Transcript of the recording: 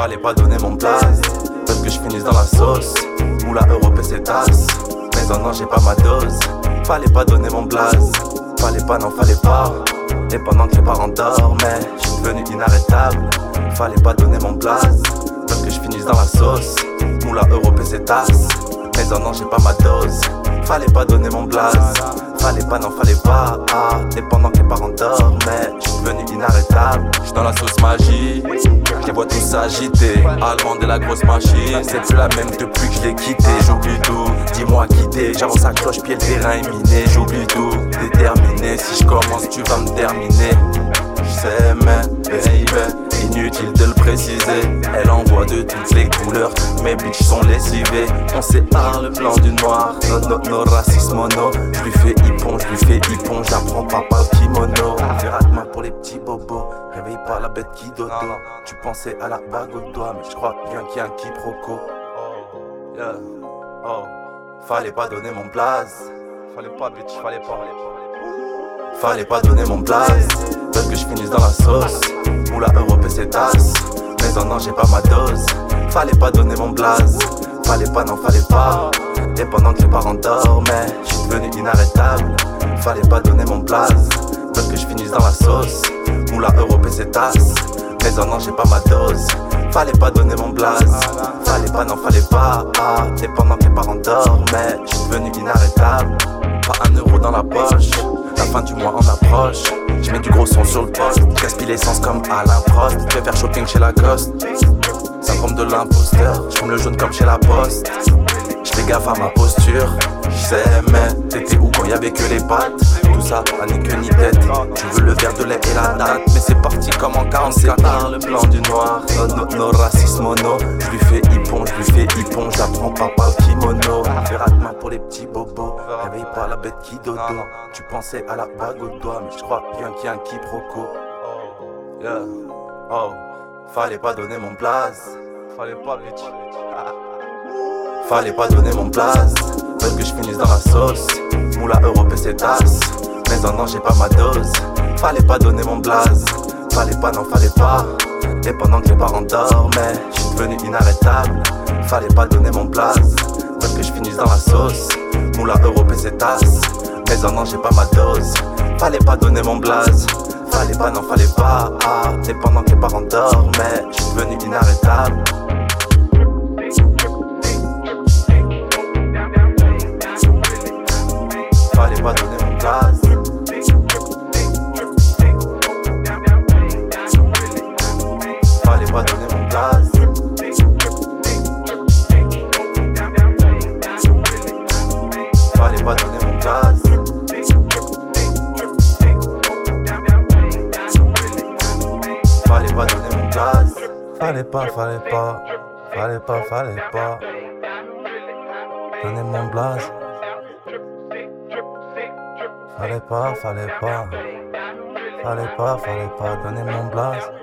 Fallait pas donner mon place, parce que je finisse dans la sauce. Moula Europe et ses tasses, mais en an j'ai pas ma dose. Fallait pas donner mon blaze, fallait pas, non fallait pas. Et pendant que les parents dormaient, je suis devenu inarrêtable. Fallait pas donner mon place, parce que je finisse dans la sauce. Moula Europe et ses tasses, mais en an j'ai pas ma dose. Fallait pas donner mon blaze, fallait pas, non fallait pas. Ah, et pendant que les parents dormaient, je suis devenu inarrêtable. J'suis dans la sauce magie, je les vois tous s'agiter. Allemande et la grosse machine, c'est plus la même depuis que je l'ai quitté. J'oublie tout, dis-moi quitter. J'avance à cloche, pied le terrain est miné. J'oublie tout, déterminé. Si je commence, tu vas me terminer. J'sais, mais baby. Inutile de le préciser, elle de toutes les couleurs, mes bitches sont lessivées. On sépare le blanc du noir, no, no, no racisme mono. Je lui fais hippon, je lui fais hippon, j'apprends pas par kimono. Ratement pour les petits bobos, réveille pas la bête qui dodo. Tu pensais à la bague au doigt, mais je crois bien qu'il y a un quiproquo. Yeah. Oh, fallait pas donner mon blaze. Fallait pas, bitch, fallait pas. Fallait pas donner mon blaze, parce que je finisse dans la sauce. Moula Europe et ses tasses, mais en an j'ai pas ma dose. Fallait pas donner mon blaze, fallait pas, non fallait pas. Et pendant que les parents dormaient, je suis devenu inarrêtable. Fallait pas donner mon blaze, parce que je finisse dans la sauce. Moula Europe et ses tasses, mais en an j'ai pas ma dose. Fallait pas donner mon blaze, fallait pas, non fallait pas. Et pendant que les parents dormaient, je suis devenu inarrêtable. Pas un euro dans la poche. La fin du mois en approche. Je mets du gros son sur le poste. Gaspille l'essence comme à la Prost. Je vais faire shopping chez Lacoste. Syndrome de l'imposteur. Je le jaune comme chez la poste. Je fais gaffe à ma posture. Je sais, mais t'étais où quand y'avait que les pattes? Ça, ni queue ni tête. Tu veux le verre de lait et la date. Mais c'est parti comme en 44. Par le blanc du noir. No, no, racisme mono. Je lui fais hippon, je lui fais hippon. J'apprends pas par le kimono. Fais main pour les petits bobos. Réveille pas la bête qui dodo. Tu pensais à la bague au doigt, mais je crois bien qu'il y a un quiproquo. Yeah. Oh, fallait pas donner mon blaze. Fallait pas, bitch. Fallait pas donner mon blaze, parce que je finisse dans la sauce. Moula Europe et ses tasses, mais en an j'ai pas ma dose. Fallait pas donner mon blaze, fallait pas, non fallait pas. Et pendant que les parents dormaient, je suis devenu inarrêtable. Fallait pas donner mon blaze, parce que je finisse dans la sauce. Moula Europe et ses tasses, mais en an j'ai pas ma dose. Fallait pas donner mon blaze, fallait pas, non fallait pas. Ah, et pendant que les parents dormaient, je suis devenu inarrêtable. Fallait pas, fallait pas. Fallait pas, fallait pas. Donner mon blaze. Fallait pas, fallait pas. Fallait pas, fallait pas donner mon blaze.